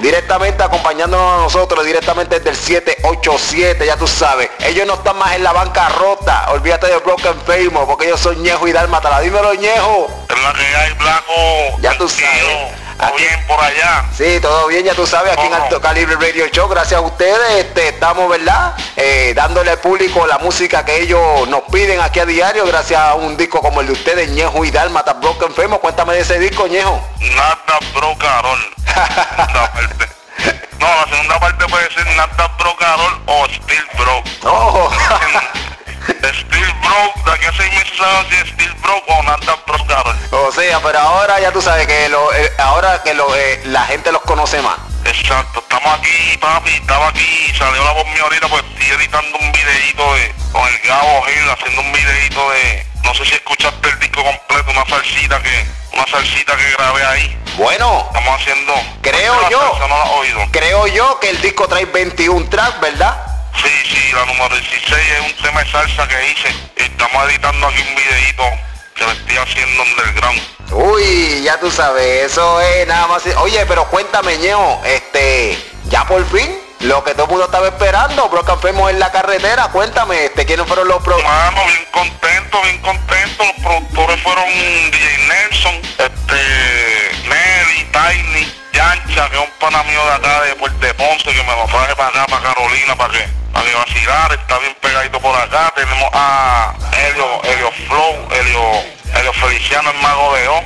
directamente acompañándonos a nosotros, directamente desde el 787, ya tú sabes. Ellos no están más en la banca rota. Olvídate de Broken Famous, porque ellos son Ñejo y Dálmata. Dímelo, Ñejo. Es la que hay, Blanco. Ya tú sabes. Todo bien por allá. Sí, todo bien, ya tú sabes, aquí en Alto Calibre Radio Show, gracias a ustedes, este, estamos, ¿verdad? Eh, dándole al público la música que ellos nos piden aquí a diario, gracias a un disco como el de ustedes, Ñejo y Dálmata, Broken Famous. Cuéntame de ese disco, Ñejo. Nada, bro, Carol. No, la segunda parte puede ser Nada Bro Carol o Steel Bro. Oh. Steel Bro, de aquí a seis meses si Steel Bro o Nada Bro Carol. O sea, pero ahora ya tú sabes que lo, eh, ahora que lo, eh, la gente los conoce más. Exacto, estamos aquí, papi, estaba aquí, salió la voz mía ahorita, pues estoy editando un videito de, Gabo Gil, haciendo un videito de, no sé si escuchaste el disco completo, una salsita que, una salsita que grabé ahí. Bueno, Estamos haciendo, Creo yo. salsa no oído. creo yo que el disco trae 21 tracks, ¿verdad? Sí, sí, la número 16 es un tema de salsa que hice. Estamos editando aquí un videito que lo estoy haciendo underground. Uy, ya tú sabes, eso es nada más. Oye, pero cuéntame, Ñejo, este, ya por fin, lo que todo el mundo estaba esperando, Broken Famous en la carretera, cuéntame, este, ¿quiénes fueron los pro... Mano, bien contento, bien contento. Los productores fueron DJ Nelson, este, Nelly, Tiny, Yancha, que es un pana mío de acá de Puerto Ponce, que me lo traje para acá, para Carolina, para que, para que vacilar, está bien pegadito por acá. Tenemos a Helio, Helio Flow, Helio, Helio Feliciano, el mago de O.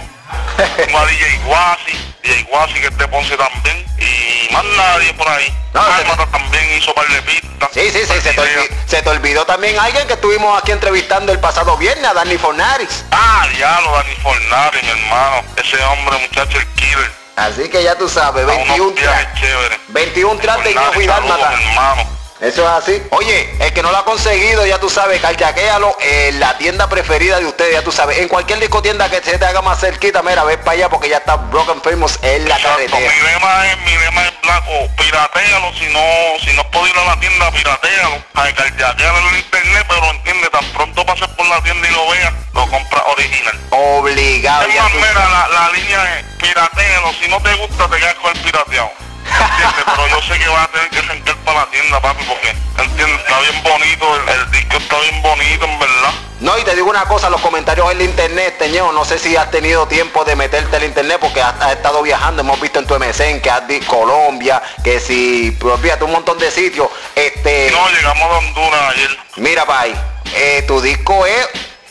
Tengo a DJ Guasi, DJ Guasi que es de Ponce también, y más nadie por ahí. No, Álvaro también hizo par de pistas. Sí, sí, sí, se te, Par de olvi- ideas. se te olvidó también alguien que estuvimos aquí entrevistando el pasado viernes, a Danny Fornaris. Ah, diablo, Dani Fornari, mi hermano. Ese hombre, muchacho, el killer. Así que ya tú sabes, A unos 21 viajes tracks. chéveres. 21 tracks de Fornari, Ñejo Eso es así. Oye, el que no lo ha conseguido, ya tú sabes, carjaquéalo en la tienda preferida de ustedes, ya tú sabes. En cualquier discotienda que se te haga más cerquita, mira, ve para allá porque ya está Broken Famous en la Exacto, carretera. mi lema es, mi lema es blanco, piratealo, si no, si no puedo ir a la tienda, piratealo. Ay, carjaquéalo en el internet, pero entiende, tan pronto pases por la tienda y lo veas, lo compras original. Obligado, Es más, mira, la, la línea es piratealo, si no te gusta te quedas con el pirateado. ¿Entiendes? Pero yo sé que vas a tener que sentar para la tienda, papi, porque, ¿entiendes? Está bien bonito, el, el disco está bien bonito, en verdad. No, y te digo una cosa, los comentarios en el internet, Teñeo, no sé si has tenido tiempo de meterte al internet porque has, has estado viajando, hemos visto en tu MSN que has dicho Colombia, que si, pues fíjate, un montón de sitios. Este, No, llegamos a Honduras ayer. mira, Pai, eh, tu disco es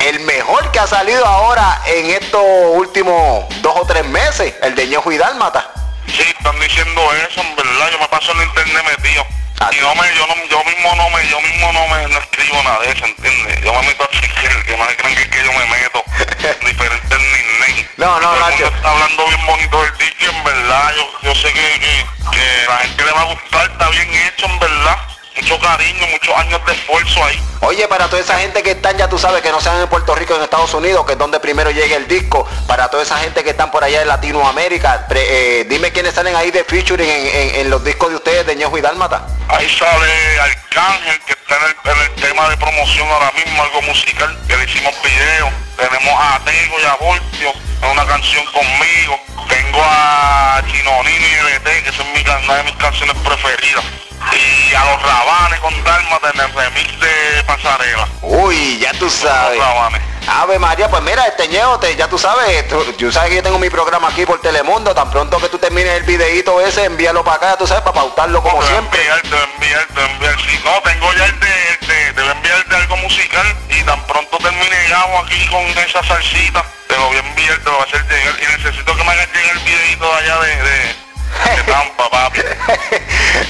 el mejor que ha salido ahora en estos últimos dos o tres meses, el de Ñejo y Dálmata. Sí, están diciendo eso, en verdad, yo me paso en el internet metido. Ah, Y no me, yo, no, yo mismo no me, yo mismo no me no escribo nada de eso, ¿entiendes? Yo me meto a chequear, que no se crean que es que yo me meto diferentes nicknames. No, no, el mundo está hablando bien bonito del disco, y en verdad, yo, yo sé que, que, que la gente le va a gustar, está bien hecho, en verdad. Mucho cariño, muchos años de esfuerzo ahí. Oye, para toda esa gente que están, ya tú sabes, que no sean en Puerto Rico, en Estados Unidos, que es donde primero llega el disco, para toda esa gente que están por allá en Latinoamérica, pre- eh, dime quiénes salen ahí de featuring en, en- en los discos de ustedes de Ñejo y Dálmata. Ahí sale Arcángel, que está en el, en el tema de promoción ahora mismo, algo musical, que le hicimos video. Tenemos a Tego y a Voltio, en una canción conmigo. Tengo a Chinonino y LT, que son una de mis canciones preferidas. Y a los Rabanes con Dálmata en el remix de Pasarela. Uy, ya tú Los sabes. Rabanes. Ave María, pues mira, este Ñejo, te- ya tú sabes, tú, tú sabes que yo tengo mi programa aquí por Telemundo, tan pronto que tú termines el videíto ese, envíalo para acá, tú sabes, para pautarlo como siempre. enviar, te voy a enviar, te voy a enviar. Si no, tengo ya el de, el de- te voy a enviar de algo musical y tan pronto termine Gabo aquí con esa salsita, te lo voy a enviar, te lo voy a hacer llegar y necesito que me hagas llegar el videito de allá de, de, de Tampa, papi.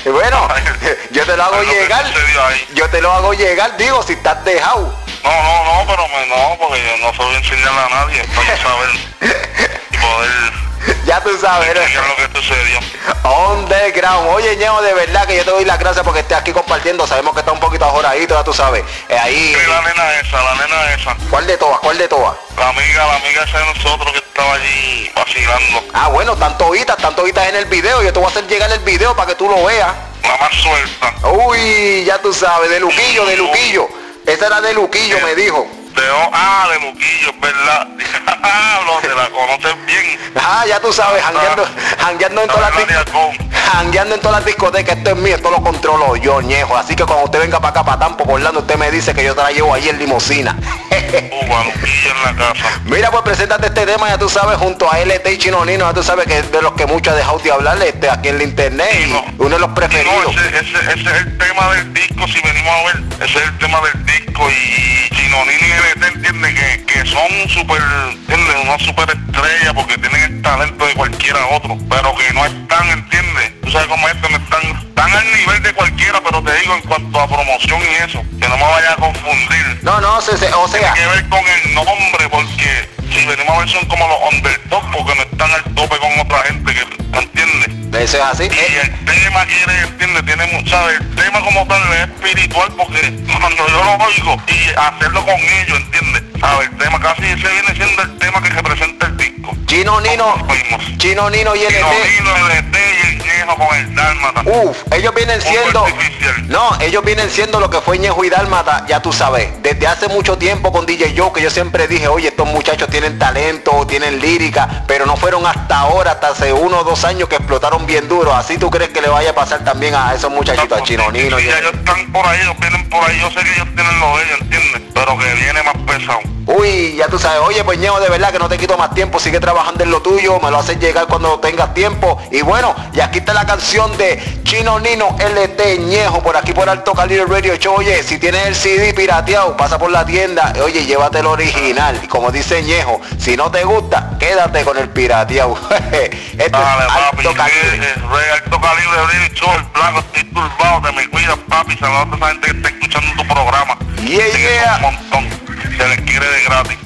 Y bueno, yo te lo hago llegar, yo te lo hago llegar, digo, si estás dejado. No, no, no, pero me, no, porque yo no lo voy a enseñar a nadie, para saber y poder Ya tú sabes, eres explicar lo que sucedió. underground. Oye, Ñejo, de verdad que yo te doy las gracias porque estés aquí compartiendo. Sabemos que está un poquito ajoradito, ya tú sabes. Eh, ahí, Sí, la nena esa, la nena esa, ¿cuál de todas? ¿Cuál de todas? la amiga, la amiga esa de nosotros que estaba allí vacilando, Ah, bueno, tanto ojitas, tanto ojitas en el video. Yo te voy a hacer llegar el video para que tú lo veas. la más suelta. Uy, ya tú sabes, de Luquillo, de Luquillo. Esa era de Luquillo, me dijo. De O- ah, de Luquillo, es verdad. Lo te la conoces bien. Ah, ya tú sabes, jangueando, jangueando en todas las. Jangueando en todas las discotecas, esto es mío, esto lo controlo yo, ñejo. Así que cuando usted venga para acá, para Tampo, por Orlando, usted me dice que yo te la llevo ahí en limosina. en la casa. Mira, pues preséntate este tema, ya tú sabes, junto a LT y Chinonino, ya tú sabes que es de los que mucho ha dejado de hablarle este, aquí en la internet y uno de los preferidos. No, ese, ese, ese, es el tema del disco, si venimos a ver, ese es el tema del disco y Chinonino y LT entiende que, que son súper, entiende, una súper estrella porque tienen el talento de cualquiera otro, pero que no están, entiende, sabes cómo esto no están, están al nivel de cualquiera, pero te digo en cuanto a promoción y eso, que no me vaya a confundir. No, no, se, se, o sea. Tiene que ver con el nombre, porque si venimos a ver son como los underdog, porque no están al tope con otra gente que, ¿entiendes? Eso es así. Y el tema quiere, entiende, tiene mucha, el tema como tal es espiritual, porque cuando yo lo oigo y hacerlo con ellos, ¿entiendes? A ver, el tema casi ese viene siendo el tema que disco. Chino Nino, Chino Nino y LT. Chino Nino, LT y el Ñejo con el Dálmata. Uf, ellos vienen siendo... No, ellos vienen siendo lo que fue Ñejo y Dálmata, ya tú sabes. Desde hace mucho tiempo con DJ Joe, que yo siempre dije, oye, estos muchachos tienen talento, tienen lírica, pero no fueron hasta ahora, hasta hace uno o dos años que explotaron bien duro. Así tú crees que le vaya a pasar también a esos muchachitos, a Chino Nino. y ellos están por ahí, ellos vienen por ahí, yo sé que ellos tienen lo de ellos, ¿entiendes? Pero que viene más pesado. Uy, ya tú sabes, oye, pues Ñejo, de verdad que no te quito más tiempo, sigue trabajando en lo tuyo, me lo haces llegar cuando tengas tiempo. Y bueno, y aquí está la canción de Chino Nino LT Ñejo, por aquí por Alto Calibre Radio Show. Oye, si tienes el CD pirateado, pasa por la tienda, oye, llévate el original. Y como dice Ñejo, si no te gusta, quédate con el pirateado. Dale, es papi, Alto Calibre. Alto Calibre Radio Show, el blanco, estoy turbado, te me cuidas, papi, saludos a esa gente que está escuchando tu programa. Yeah, yeah. Un montón se les quiere de gratis.